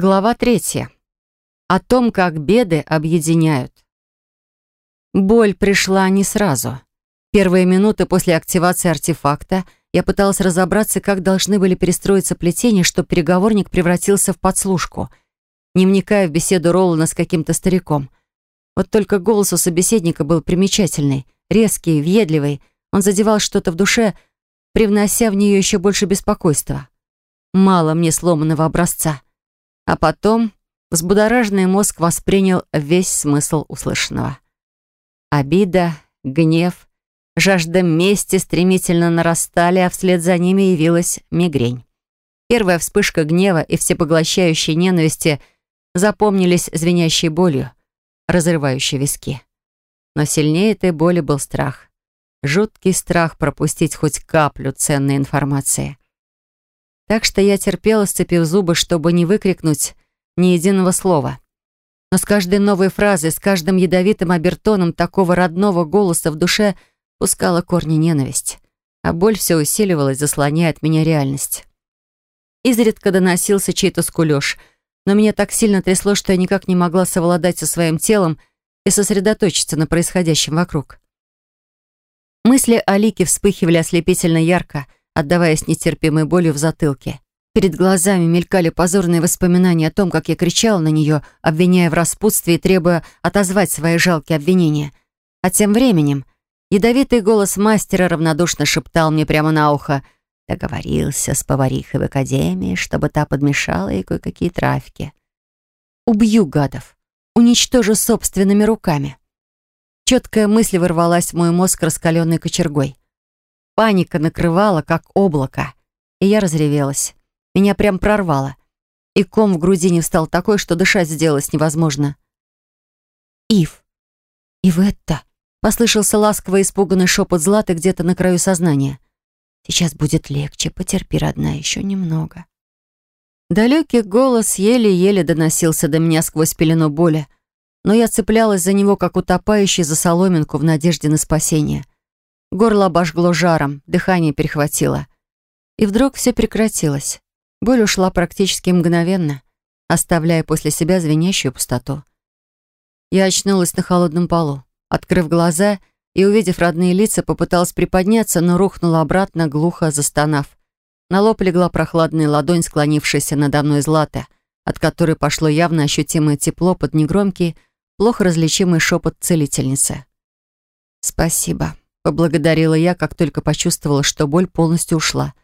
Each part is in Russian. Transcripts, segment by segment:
Глава третья. О том, как беды объединяют. Боль пришла не сразу. Первые минуты после активации артефакта я пыталась разобраться, как должны были перестроиться плетения, чтобы переговорник превратился в подслушку, не вникая в беседу Ролана с каким-то стариком. Вот только голос у собеседника был примечательный, резкий, въедливый. Он задевал что-то в душе, привнося в нее еще больше беспокойства. Мало мне сломанного образца. А потом взбудораженный мозг воспринял весь смысл услышанного. Обида, гнев, жажда мести стремительно нарастали, а вслед за ними явилась мигрень. Первая вспышка гнева и всепоглощающей ненависти запомнились звенящей болью, разрывающей виски. Но сильнее этой боли был страх. Жуткий страх пропустить хоть каплю ценной информации. Так что я терпела, сцепив зубы, чтобы не выкрикнуть ни единого слова. Но с каждой новой фразой, с каждым ядовитым обертоном такого родного голоса в душе пускала корни ненависть. А боль все усиливалась, заслоняя от меня реальность. Изредка доносился чей-то скулёж, но меня так сильно трясло, что я никак не могла совладать со своим телом и сосредоточиться на происходящем вокруг. Мысли о Лике вспыхивали ослепительно ярко — отдаваясь нетерпимой болью в затылке. Перед глазами мелькали позорные воспоминания о том, как я кричала на нее, обвиняя в распутстве и требуя отозвать свои жалкие обвинения. А тем временем ядовитый голос мастера равнодушно шептал мне прямо на ухо «Договорился с поварихой в академии, чтобы та подмешала ей кое-какие травки». «Убью гадов, уничтожу собственными руками». Четкая мысль ворвалась в мой мозг раскаленной кочергой. Паника накрывала, как облако. И я разревелась. Меня прям прорвало. И ком в груди встал такой, что дышать сделалось невозможно. «Ив! Иветта!» — послышался ласковый испуганный шепот Златы где-то на краю сознания. «Сейчас будет легче, потерпи, родная, еще немного». Далекий голос еле-еле доносился до меня сквозь пелену боли, но я цеплялась за него, как утопающий за соломинку в надежде на спасение — Горло обожгло жаром, дыхание перехватило. И вдруг все прекратилось. Боль ушла практически мгновенно, оставляя после себя звенящую пустоту. Я очнулась на холодном полу. Открыв глаза и увидев родные лица, попыталась приподняться, но рухнула обратно, глухо застонав. На лоб легла прохладная ладонь, склонившаяся надо мной злата, от которой пошло явно ощутимое тепло под негромкий, плохо различимый шепот целительницы. «Спасибо», Поблагодарила я, как только почувствовала, что боль полностью ушла.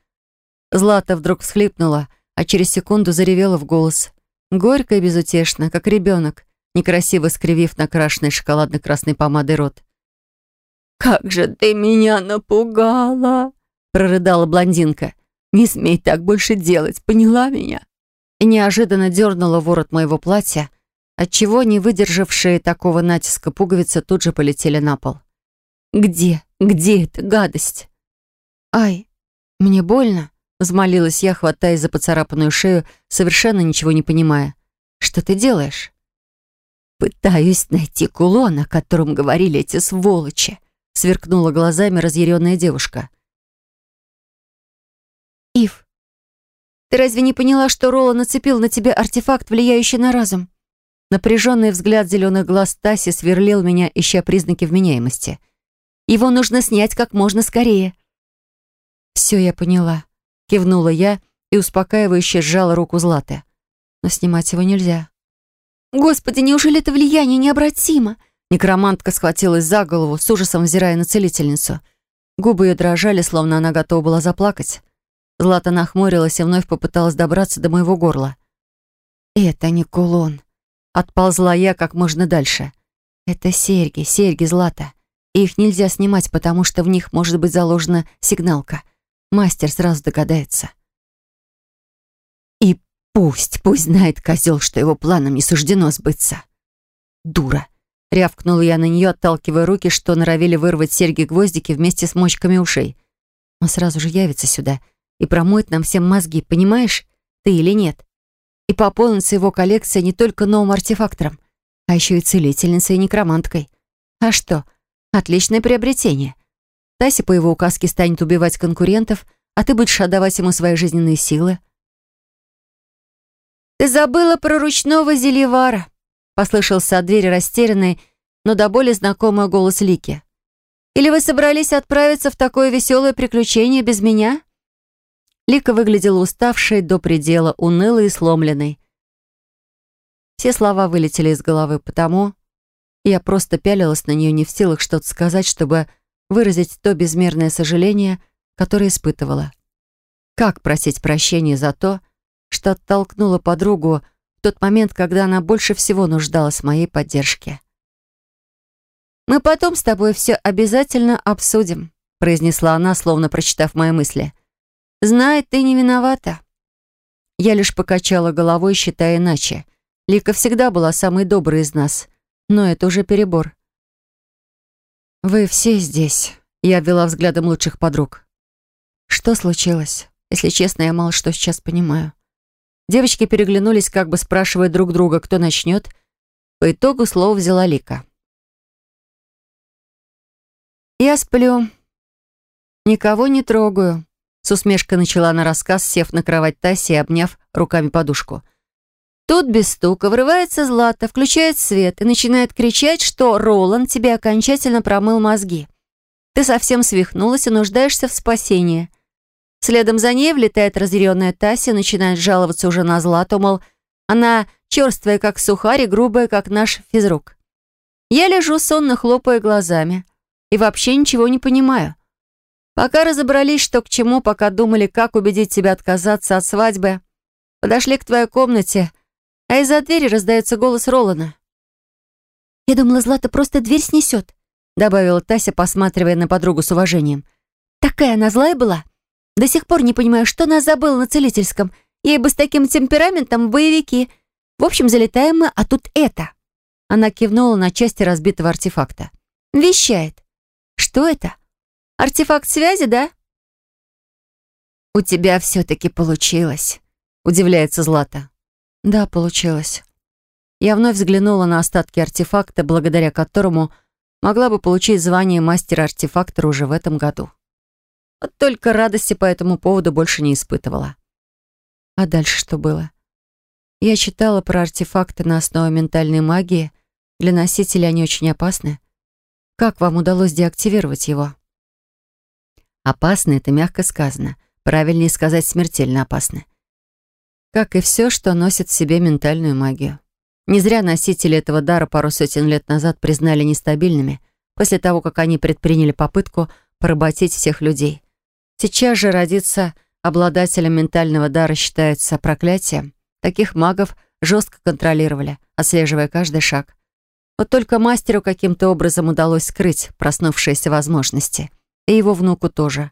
Злата вдруг всхлипнула, а через секунду заревела в голос. Горько и безутешно, как ребенок, некрасиво скривив накрашенный шоколадно-красной помадой рот. «Как же ты меня напугала!» прорыдала блондинка. «Не смей так больше делать, поняла меня?» И неожиданно дернула ворот моего платья, отчего не выдержавшие такого натиска пуговицы тут же полетели на пол. «Где? Где эта гадость?» «Ай, мне больно?» — взмолилась я, хватаясь за поцарапанную шею, совершенно ничего не понимая. «Что ты делаешь?» «Пытаюсь найти кулон, о котором говорили эти сволочи», — сверкнула глазами разъяренная девушка. «Ив, ты разве не поняла, что Ролла нацепил на тебя артефакт, влияющий на разум?» Напряженный взгляд зеленых глаз Таси сверлил меня, ища признаки вменяемости — его нужно снять как можно скорее». «Все я поняла», — кивнула я и успокаивающе сжала руку Златы. «Но снимать его нельзя». «Господи, неужели это влияние необратимо?» Некромантка схватилась за голову, с ужасом взирая на целительницу. Губы ее дрожали, словно она готова была заплакать. Злата нахмурилась и вновь попыталась добраться до моего горла. «Это не кулон». Отползла я как можно дальше. «Это серьги, серьги Злата их нельзя снимать, потому что в них может быть заложена сигналка. Мастер сразу догадается. И пусть, пусть знает козел, что его планам не суждено сбыться. Дура. Рявкнула я на нее, отталкивая руки, что норовили вырвать серьги-гвоздики вместе с мочками ушей. Он сразу же явится сюда и промоет нам всем мозги, понимаешь? Ты или нет? И пополнится его коллекция не только новым артефактором, а еще и целительницей и некроманткой. А что, Отличное приобретение. Таси по его указке станет убивать конкурентов, а ты будешь отдавать ему свои жизненные силы. «Ты забыла про ручного зельевара», — послышался от двери растерянный, но до боли знакомый голос Лики. «Или вы собрались отправиться в такое веселое приключение без меня?» Лика выглядела уставшей до предела, унылой и сломленной. Все слова вылетели из головы, потому я просто пялилась на нее не в силах что-то сказать, чтобы выразить то безмерное сожаление, которое испытывала. Как просить прощения за то, что оттолкнула подругу в тот момент, когда она больше всего нуждалась в моей поддержке? «Мы потом с тобой все обязательно обсудим», произнесла она, словно прочитав мои мысли. «Знай, ты не виновата». Я лишь покачала головой, считая иначе. Лика всегда была самой доброй из нас, но это уже перебор. «Вы все здесь», — я обвела взглядом лучших подруг. «Что случилось? Если честно, я мало что сейчас понимаю». Девочки переглянулись, как бы спрашивая друг друга, кто начнет. По итогу слово взяла Лика. «Я сплю. Никого не трогаю», — с усмешкой начала она рассказ, сев на кровать Таси и обняв руками подушку. Тут без стука врывается Злата, включает свет и начинает кричать, что Роланд тебе окончательно промыл мозги. Ты совсем свихнулась и нуждаешься в спасении. Следом за ней влетает разъяренная Тася начинает жаловаться уже на Злату, мол, она черствая, как сухарь, и грубая, как наш физрук. Я лежу сонно, хлопая глазами, и вообще ничего не понимаю. Пока разобрались, что к чему, пока думали, как убедить себя отказаться от свадьбы, подошли к твоей комнате — а из-за двери раздается голос Ролана. «Я думала, Злата просто дверь снесет», добавила Тася, посматривая на подругу с уважением. «Такая она злая была. До сих пор не понимаю, что она забыла на целительском. Ей бы с таким темпераментом боевики. В общем, залетаем мы, а тут это». Она кивнула на части разбитого артефакта. «Вещает. Что это? Артефакт связи, да?» «У тебя все-таки получилось», — удивляется Злата. Да, получилось. Я вновь взглянула на остатки артефакта, благодаря которому могла бы получить звание мастера-артефактора уже в этом году. Вот только радости по этому поводу больше не испытывала. А дальше что было? Я читала про артефакты на основе ментальной магии. Для носителей они очень опасны. Как вам удалось деактивировать его? Опасно — это мягко сказано. Правильнее сказать смертельно опасно как и все, что носит в себе ментальную магию. Не зря носители этого дара пару сотен лет назад признали нестабильными, после того, как они предприняли попытку поработить всех людей. Сейчас же родиться обладателем ментального дара считается проклятием. Таких магов жестко контролировали, отслеживая каждый шаг. Вот только мастеру каким-то образом удалось скрыть проснувшиеся возможности. И его внуку тоже.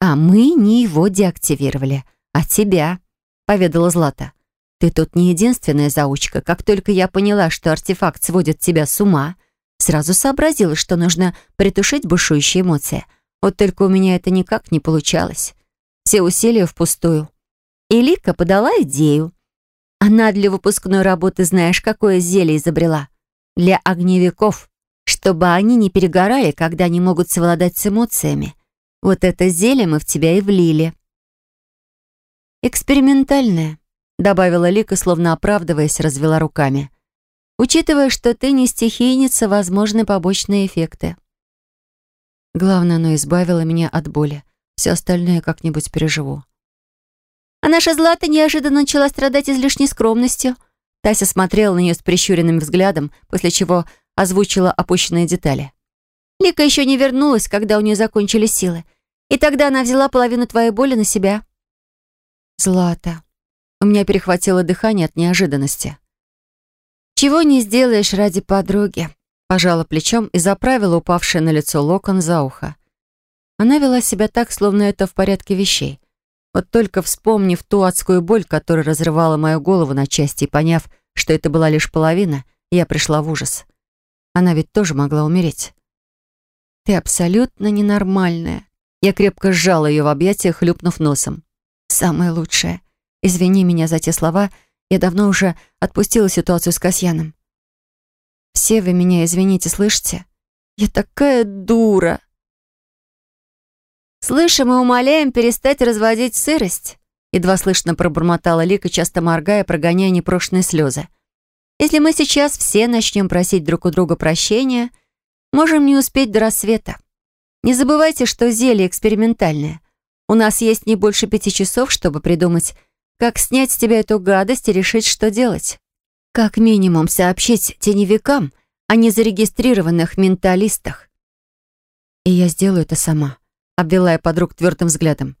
А мы не его деактивировали — «А тебя?» — поведала Злата. «Ты тут не единственная заучка. Как только я поняла, что артефакт сводит тебя с ума, сразу сообразила, что нужно притушить бушующие эмоции. Вот только у меня это никак не получалось. Все усилия впустую. И Лика подала идею. Она для выпускной работы знаешь, какое зелье изобрела? Для огневиков, чтобы они не перегорали, когда не могут совладать с эмоциями. Вот это зелье мы в тебя и влили. «Экспериментальная», — добавила Лика, словно оправдываясь, развела руками. «Учитывая, что ты не стихийница, возможны побочные эффекты». Главное, оно избавило меня от боли. Все остальное как-нибудь переживу. А наша Злата неожиданно начала страдать излишней скромностью. Тася смотрела на нее с прищуренным взглядом, после чего озвучила опущенные детали. Лика еще не вернулась, когда у нее закончились силы. И тогда она взяла половину твоей боли на себя. Злата. У меня перехватило дыхание от неожиданности. «Чего не сделаешь ради подруги?» Пожала плечом и заправила упавшее на лицо локон за ухо. Она вела себя так, словно это в порядке вещей. Вот только вспомнив ту адскую боль, которая разрывала мою голову на части, и поняв, что это была лишь половина, я пришла в ужас. Она ведь тоже могла умереть. «Ты абсолютно ненормальная». Я крепко сжала ее в объятиях, хлюпнув носом самое лучшее. Извини меня за те слова, я давно уже отпустила ситуацию с Касьяном. Все вы меня извините, слышите? Я такая дура. Слышим и умоляем перестать разводить сырость. Едва слышно пробормотала Лика, часто моргая, прогоняя непрошенные слезы. «Если мы сейчас все начнем просить друг у друга прощения, можем не успеть до рассвета. Не забывайте, что зелье экспериментальное. У нас есть не больше пяти часов, чтобы придумать, как снять с тебя эту гадость и решить, что делать. Как минимум сообщить теневикам о незарегистрированных менталистах. И я сделаю это сама, обвела подруг твердым взглядом.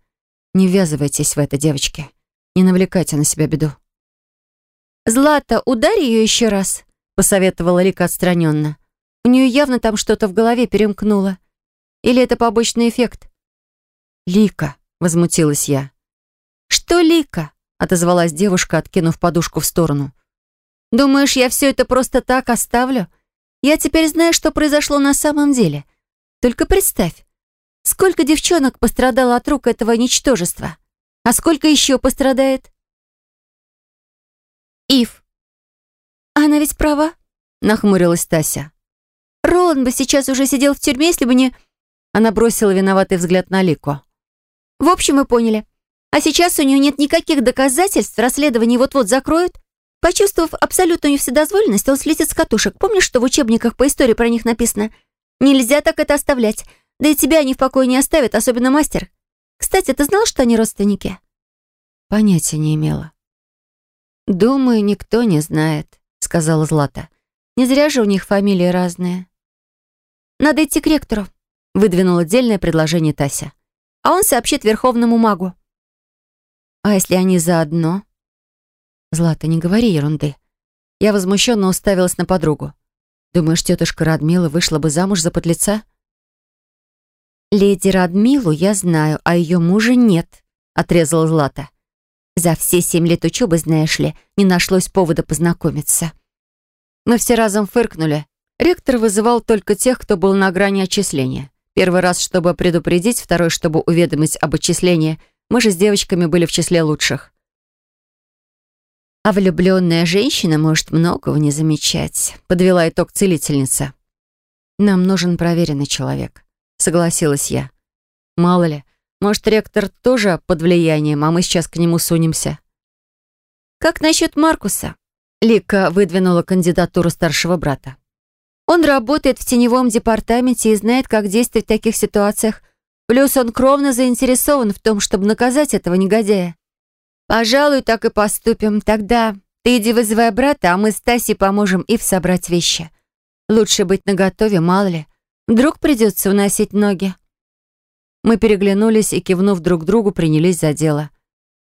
Не ввязывайтесь в это, девочки. Не навлекайте на себя беду. «Злата, ударь ее еще раз», — посоветовала Лика отстраненно. «У нее явно там что-то в голове перемкнуло. Или это побочный эффект?» «Лика», — возмутилась я. «Что Лика?» — отозвалась девушка, откинув подушку в сторону. «Думаешь, я все это просто так оставлю? Я теперь знаю, что произошло на самом деле. Только представь, сколько девчонок пострадало от рук этого ничтожества? А сколько еще пострадает?» «Ив». «Она ведь права?» — нахмурилась Тася. «Ролан бы сейчас уже сидел в тюрьме, если бы не...» Она бросила виноватый взгляд на Лику. «В общем, мы поняли. А сейчас у нее нет никаких доказательств, расследование вот-вот закроют. Почувствовав абсолютную вседозволенность, он слетит с катушек. Помнишь, что в учебниках по истории про них написано? Нельзя так это оставлять. Да и тебя они в покое не оставят, особенно мастер. Кстати, ты знал, что они родственники?» Понятия не имела. «Думаю, никто не знает», — сказала Злата. «Не зря же у них фамилии разные». «Надо идти к ректору», — выдвинула отдельное предложение Тася. «А он сообщит верховному магу». А если они заодно? Злата, не говори ерунды. Я возмущенно уставилась на подругу. Думаешь, тетушка Радмила вышла бы замуж за подлеца? «Леди Радмилу я знаю, а ее мужа нет», — отрезала Злата. «За все семь лет учебы, знаешь ли, не нашлось повода познакомиться». Мы все разом фыркнули. Ректор вызывал только тех, кто был на грани отчисления. Первый раз, чтобы предупредить, второй, чтобы уведомить об отчислении — мы же с девочками были в числе лучших. А влюбленная женщина может многого не замечать, подвела итог целительница. Нам нужен проверенный человек, согласилась я. Мало ли, может, ректор тоже под влиянием, а мы сейчас к нему сунемся. Как насчет Маркуса? Лика выдвинула кандидатуру старшего брата. Он работает в теневом департаменте и знает, как действовать в таких ситуациях, Плюс он кровно заинтересован в том, чтобы наказать этого негодяя. Пожалуй, так и поступим. Тогда ты иди вызывай брата, а мы с Тасей поможем Ив собрать вещи. Лучше быть наготове, мало ли. Вдруг придется уносить ноги. Мы переглянулись и, кивнув друг другу, принялись за дело.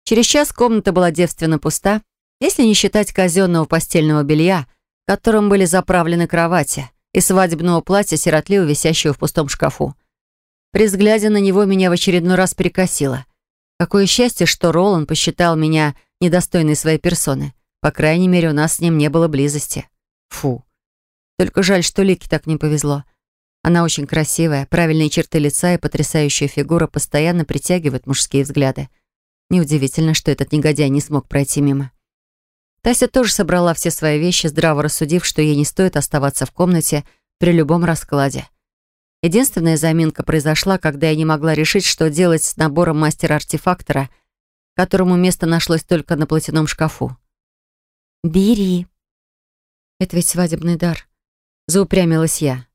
Через час комната была девственно пуста, если не считать казенного постельного белья, которым были заправлены кровати, и свадебного платья, сиротливо висящего в пустом шкафу. При взгляде на него меня в очередной раз перекосило. Какое счастье, что Ролан посчитал меня недостойной своей персоны. По крайней мере, у нас с ним не было близости. Фу. Только жаль, что Лике так не повезло. Она очень красивая, правильные черты лица и потрясающая фигура постоянно притягивают мужские взгляды. Неудивительно, что этот негодяй не смог пройти мимо. Тася тоже собрала все свои вещи, здраво рассудив, что ей не стоит оставаться в комнате при любом раскладе. Единственная заминка произошла, когда я не могла решить, что делать с набором мастера-артефактора, которому место нашлось только на платяном шкафу. «Бери». «Это ведь свадебный дар», — заупрямилась я.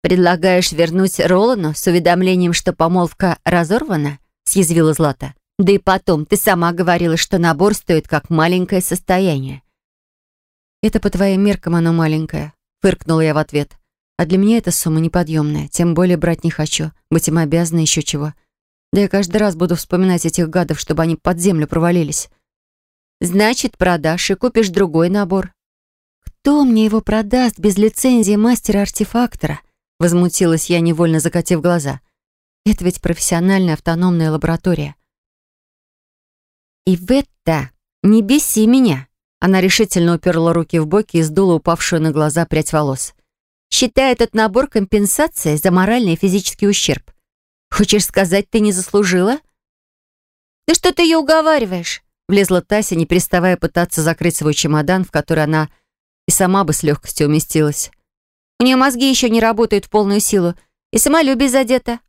«Предлагаешь вернуть Ролану с уведомлением, что помолвка разорвана?» — съязвила Злата. «Да и потом, ты сама говорила, что набор стоит как маленькое состояние». «Это по твоим меркам оно маленькое», — фыркнула я в ответ. А для меня эта сумма неподъемная, тем более брать не хочу, быть им обязана еще чего. Да я каждый раз буду вспоминать этих гадов, чтобы они под землю провалились. Значит, продашь и купишь другой набор. Кто мне его продаст без лицензии мастера-артефактора? Возмутилась я, невольно закатив глаза. Это ведь профессиональная автономная лаборатория. И в это не беси меня. Она решительно уперла руки в боки и сдула упавшую на глаза прядь волос считая этот набор компенсацией за моральный и физический ущерб. Хочешь сказать, ты не заслужила? Да что ты ее уговариваешь? Влезла Тася, не переставая пытаться закрыть свой чемодан, в который она и сама бы с легкостью уместилась. У нее мозги еще не работают в полную силу, и самолюбие задето.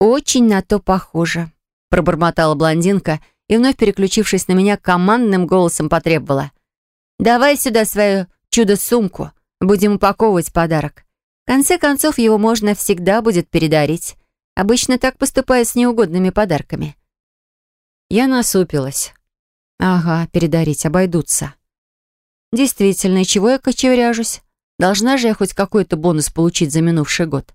«Очень на то похоже», — пробормотала блондинка и, вновь переключившись на меня, командным голосом потребовала. «Давай сюда свою чудо-сумку. Будем упаковывать подарок. В конце концов, его можно всегда будет передарить. Обычно так поступают с неугодными подарками». Я насупилась. «Ага, передарить, обойдутся». Действительно, чего я кочевряжусь? Должна же я хоть какой-то бонус получить за минувший год.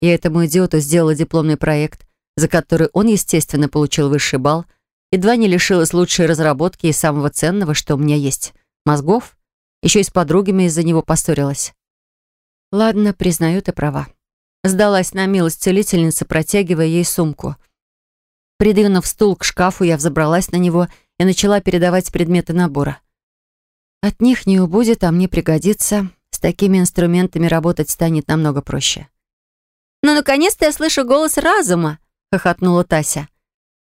Я этому идиоту сделала дипломный проект, за который он, естественно, получил высший балл, едва не лишилась лучшей разработки и самого ценного, что у меня есть — мозгов. Еще и с подругами из-за него поссорилась. Ладно, признаю, ты права. Сдалась на милость целительницы, протягивая ей сумку. Придвинув стул к шкафу, я взобралась на него и начала передавать предметы набора. От них не убудет, а мне пригодится. С такими инструментами работать станет намного проще. «Ну, наконец-то я слышу голос разума!» — хохотнула Тася.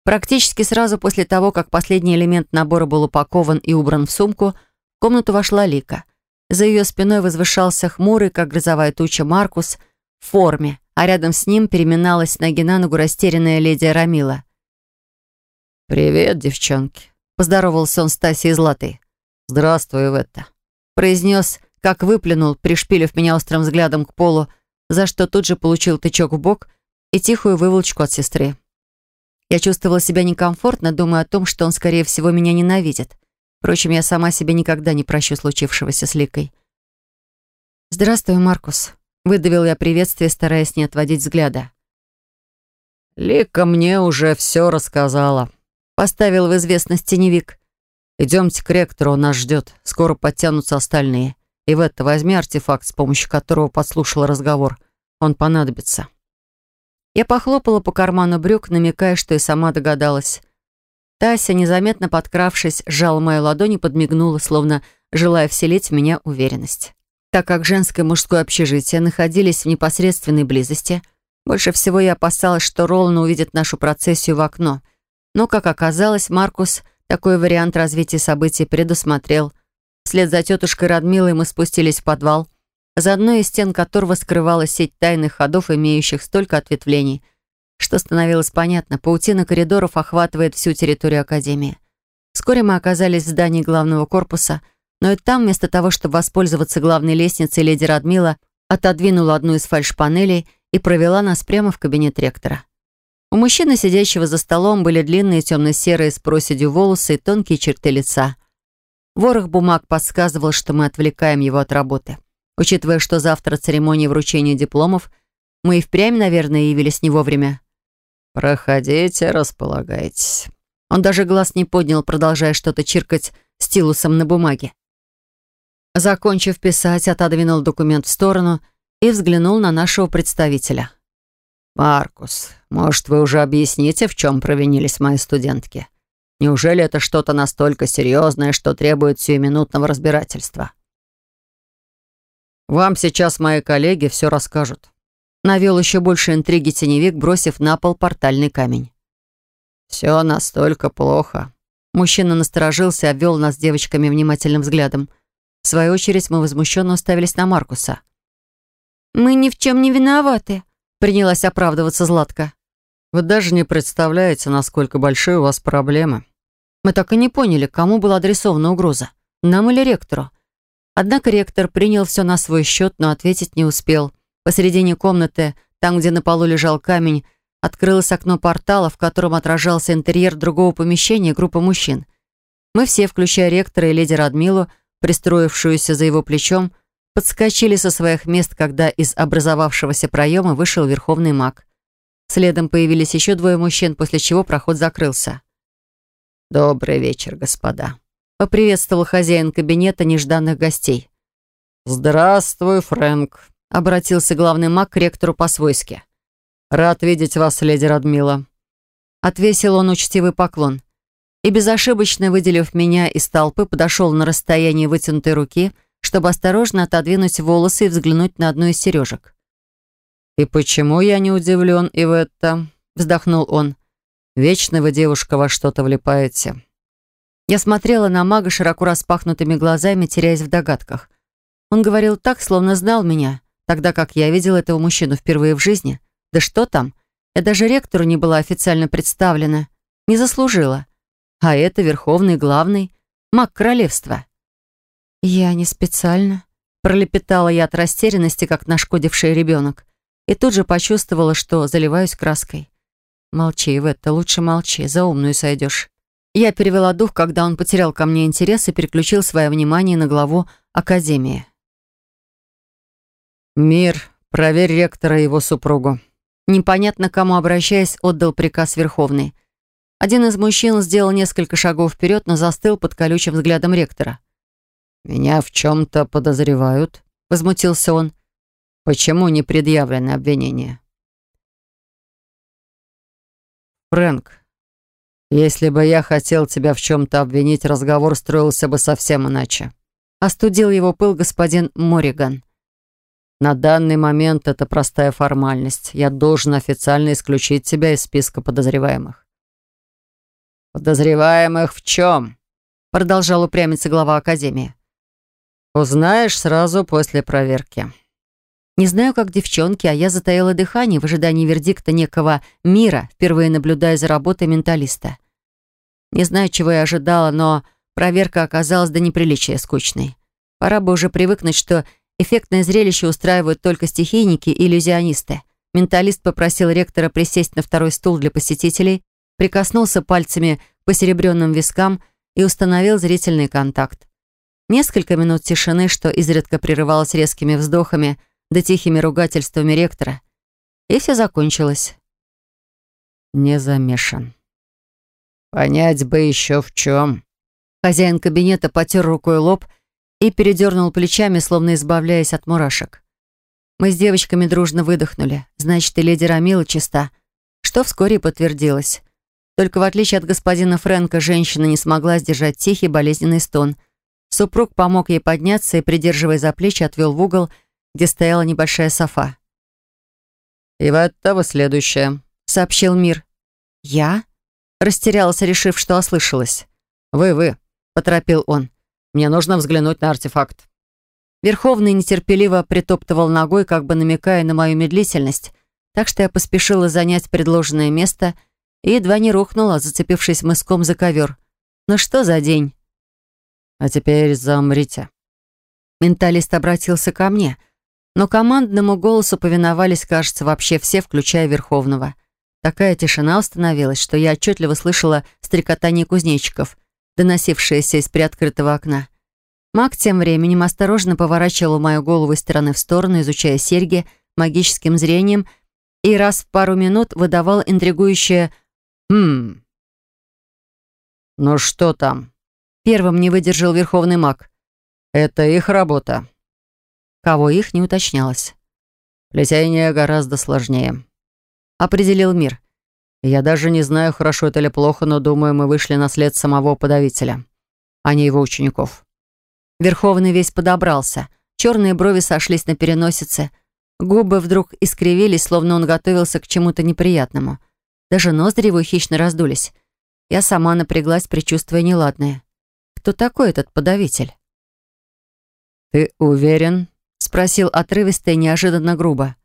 Практически сразу после того, как последний элемент набора был упакован и убран в сумку, в комнату вошла Лика. За ее спиной возвышался хмурый, как грозовая туча, Маркус в форме, а рядом с ним переминалась ноги на ногу растерянная леди Рамила. «Привет, девчонки», — поздоровался он с Тасей Златой. «Здравствуй, Ветта», — произнес, как выплюнул, пришпилив меня острым взглядом к полу, за что тут же получил тычок в бок и тихую выволочку от сестры. Я чувствовала себя некомфортно, думая о том, что он, скорее всего, меня ненавидит. Впрочем, я сама себе никогда не прощу случившегося с Ликой. «Здравствуй, Маркус», — выдавил я приветствие, стараясь не отводить взгляда. «Лика мне уже все рассказала», — поставил в известность теневик. «Идемте к ректору, он нас ждет. Скоро подтянутся остальные. И в это возьми артефакт, с помощью которого подслушал разговор. Он понадобится». Я похлопала по карману брюк, намекая, что и сама догадалась. Тася, незаметно подкравшись, сжала мою ладонь и подмигнула, словно желая вселить в меня уверенность. Так как женское и мужское общежитие находились в непосредственной близости, больше всего я опасалась, что Ролан увидит нашу процессию в окно. Но, как оказалось, Маркус такой вариант развития событий предусмотрел. Вслед за тетушкой Радмилой мы спустились в подвал, за одной из стен которого скрывалась сеть тайных ходов, имеющих столько ответвлений, что становилось понятно, паутина коридоров охватывает всю территорию Академии. Вскоре мы оказались в здании главного корпуса, но и там, вместо того, чтобы воспользоваться главной лестницей, леди Радмила отодвинула одну из фальшпанелей и провела нас прямо в кабинет ректора. У мужчины, сидящего за столом, были длинные темно-серые с проседью волосы и тонкие черты лица. Ворох бумаг подсказывал, что мы отвлекаем его от работы. Учитывая, что завтра церемония вручения дипломов, мы и впрямь, наверное, явились не вовремя. «Проходите, располагайтесь». Он даже глаз не поднял, продолжая что-то чиркать стилусом на бумаге. Закончив писать, отодвинул документ в сторону и взглянул на нашего представителя. «Маркус, может, вы уже объясните, в чем провинились мои студентки? Неужели это что-то настолько серьезное, что требует сиюминутного разбирательства?» «Вам сейчас мои коллеги все расскажут». Навел еще больше интриги теневик, бросив на пол портальный камень. «Все настолько плохо». Мужчина насторожился и обвел нас с девочками внимательным взглядом. В свою очередь мы возмущенно уставились на Маркуса. «Мы ни в чем не виноваты», — принялась оправдываться Златка. «Вы даже не представляете, насколько большие у вас проблемы». Мы так и не поняли, кому была адресована угроза. Нам или ректору? Однако ректор принял все на свой счет, но ответить не успел. Посередине комнаты, там, где на полу лежал камень, открылось окно портала, в котором отражался интерьер другого помещения группа мужчин. Мы все, включая ректора и леди Радмилу, пристроившуюся за его плечом, подскочили со своих мест, когда из образовавшегося проема вышел верховный маг. Следом появились еще двое мужчин, после чего проход закрылся. «Добрый вечер, господа», Поприветствовал хозяин кабинета нежданных гостей. «Здравствуй, Фрэнк», — обратился главный маг к ректору по-свойски. «Рад видеть вас, леди Радмила». Отвесил он учтивый поклон. И безошибочно выделив меня из толпы, подошел на расстояние вытянутой руки, чтобы осторожно отодвинуть волосы и взглянуть на одну из сережек. «И почему я не удивлен и в это?» — вздохнул он. «Вечно вы, девушка, во что-то влипаете. Я смотрела на мага широко распахнутыми глазами, теряясь в догадках. Он говорил так, словно знал меня, тогда как я видела этого мужчину впервые в жизни. Да что там? Я даже ректору не была официально представлена. Не заслужила. А это верховный главный, маг королевства. «Я не специально», — пролепетала я от растерянности, как нашкодивший ребенок, и тут же почувствовала, что заливаюсь краской. «Молчи, Иветта, лучше молчи, за умную сойдешь». Я перевела дух, когда он потерял ко мне интерес и переключил свое внимание на главу Академии. «Мир, проверь ректора и его супругу». Непонятно, кому обращаясь, отдал приказ Верховный. Один из мужчин сделал несколько шагов вперед, но застыл под колючим взглядом ректора. «Меня в чем-то подозревают», — возмутился он. «Почему не предъявлены обвинения?» «Фрэнк, если бы я хотел тебя в чем-то обвинить, разговор строился бы совсем иначе». Остудил его пыл господин Мориган. На данный момент это простая формальность. Я должен официально исключить тебя из списка подозреваемых. Подозреваемых в чем? Продолжал упрямиться глава Академии. Узнаешь сразу после проверки. Не знаю, как девчонки, а я затаила дыхание в ожидании вердикта некого мира, впервые наблюдая за работой менталиста. Не знаю, чего я ожидала, но проверка оказалась до неприличия скучной. Пора бы уже привыкнуть, что Эффектное зрелище устраивают только стихийники и иллюзионисты. Менталист попросил ректора присесть на второй стул для посетителей, прикоснулся пальцами к посеребренным вискам и установил зрительный контакт. Несколько минут тишины, что изредка прерывалось резкими вздохами да тихими ругательствами ректора. И все закончилось. Не замешан. Понять бы еще в чем. Хозяин кабинета потер рукой лоб и передернул плечами, словно избавляясь от мурашек. Мы с девочками дружно выдохнули. Значит, и леди Рамила чиста. Что вскоре подтвердилось. Только в отличие от господина Фрэнка, женщина не смогла сдержать тихий болезненный стон. Супруг помог ей подняться и, придерживая за плечи, отвел в угол, где стояла небольшая софа. «И вот это следующее», — сообщил Мир. «Я?» — растерялась, решив, что ослышалась. «Вы, вы», — поторопил он. Мне нужно взглянуть на артефакт». Верховный нетерпеливо притоптывал ногой, как бы намекая на мою медлительность, так что я поспешила занять предложенное место и едва не рухнула, зацепившись мыском за ковер. «Ну что за день?» «А теперь замрите». Менталист обратился ко мне, но командному голосу повиновались, кажется, вообще все, включая Верховного. Такая тишина установилась, что я отчетливо слышала стрекотание кузнечиков — доносившееся из приоткрытого окна. Маг тем временем осторожно поворачивал мою голову из стороны в сторону, изучая серьги магическим зрением, и раз в пару минут выдавал интригующее «Хм». «Ну что там?» Первым не выдержал верховный маг. «Это их работа». Кого их не уточнялось. «Плетение гораздо сложнее», — определил мир. Я даже не знаю, хорошо это или плохо, но думаю, мы вышли на след самого подавителя, а не его учеников. Верховный весь подобрался. Черные брови сошлись на переносице. Губы вдруг искривились, словно он готовился к чему-то неприятному. Даже ноздри его хищно раздулись. Я сама напряглась, предчувствуя неладное. Кто такой этот подавитель? «Ты уверен?» — спросил отрывисто и неожиданно грубо.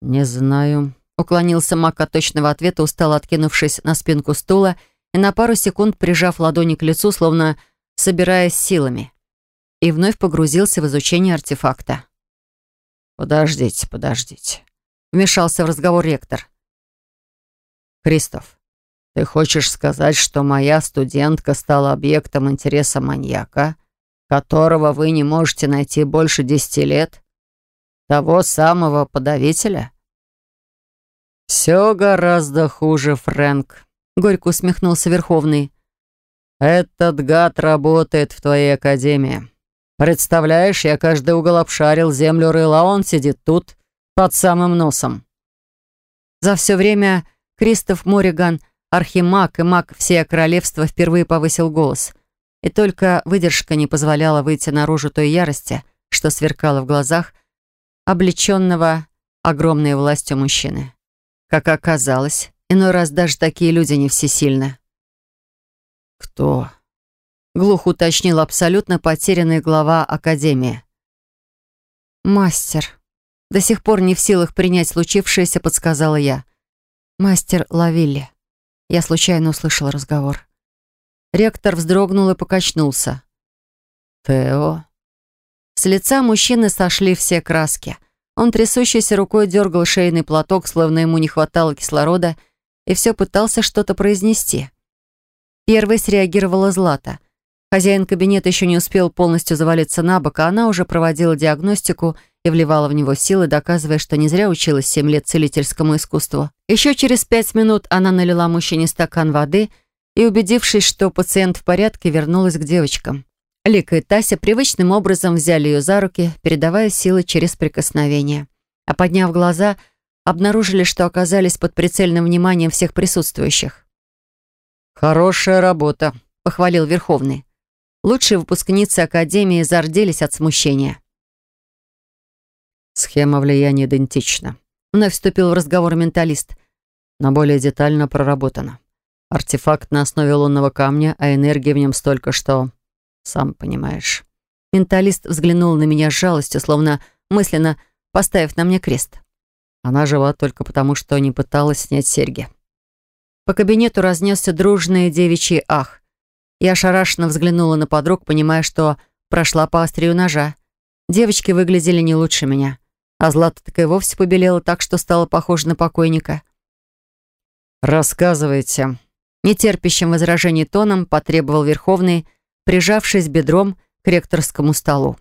«Не знаю», Уклонился Мак от точного ответа, устало откинувшись на спинку стула и на пару секунд прижав ладони к лицу, словно собираясь силами. И вновь погрузился в изучение артефакта. «Подождите, подождите», — вмешался в разговор ректор. «Кристоф, ты хочешь сказать, что моя студентка стала объектом интереса маньяка, которого вы не можете найти больше десяти лет? Того самого подавителя?» «Все гораздо хуже, Фрэнк», — горько усмехнулся Верховный. «Этот гад работает в твоей академии. Представляешь, я каждый угол обшарил, землю рыл, а он сидит тут, под самым носом». За все время Кристоф Мориган, архимаг и маг всея королевства впервые повысил голос. И только выдержка не позволяла выйти наружу той ярости, что сверкало в глазах облеченного огромной властью мужчины. Как оказалось, иной раз даже такие люди не всесильны. «Кто?» — глухо уточнил абсолютно потерянный глава Академии. «Мастер. До сих пор не в силах принять случившееся», — подсказала я. «Мастер Лавилли». Я случайно услышала разговор. Ректор вздрогнул и покачнулся. «Тео?» С лица мужчины сошли все краски. Он трясущейся рукой дергал шейный платок, словно ему не хватало кислорода, и все пытался что-то произнести. Первой среагировала Злата. Хозяин кабинета еще не успел полностью завалиться на бок, а она уже проводила диагностику и вливала в него силы, доказывая, что не зря училась семь лет целительскому искусству. Еще через пять минут она налила мужчине стакан воды и, убедившись, что пациент в порядке, вернулась к девочкам. Лика и Тася привычным образом взяли ее за руки, передавая силы через прикосновение. А подняв глаза, обнаружили, что оказались под прицельным вниманием всех присутствующих. «Хорошая работа», — похвалил Верховный. Лучшие выпускницы Академии зарделись от смущения. «Схема влияния идентична», — вновь вступил в разговор менталист, но более детально проработана. Артефакт на основе лунного камня, а энергии в нем столько, что... Сам понимаешь. Менталист взглянул на меня с жалостью, словно мысленно поставив на мне крест. Она жива только потому, что не пыталась снять серьги. По кабинету разнесся дружный девичий ах. Я ошарашенно взглянула на подруг, понимая, что прошла по острию ножа. Девочки выглядели не лучше меня. А Злата так и вовсе побелела так, что стала похожа на покойника. «Рассказывайте». Нетерпящим возражений тоном потребовал Верховный, прижавшись бедром к ректорскому столу.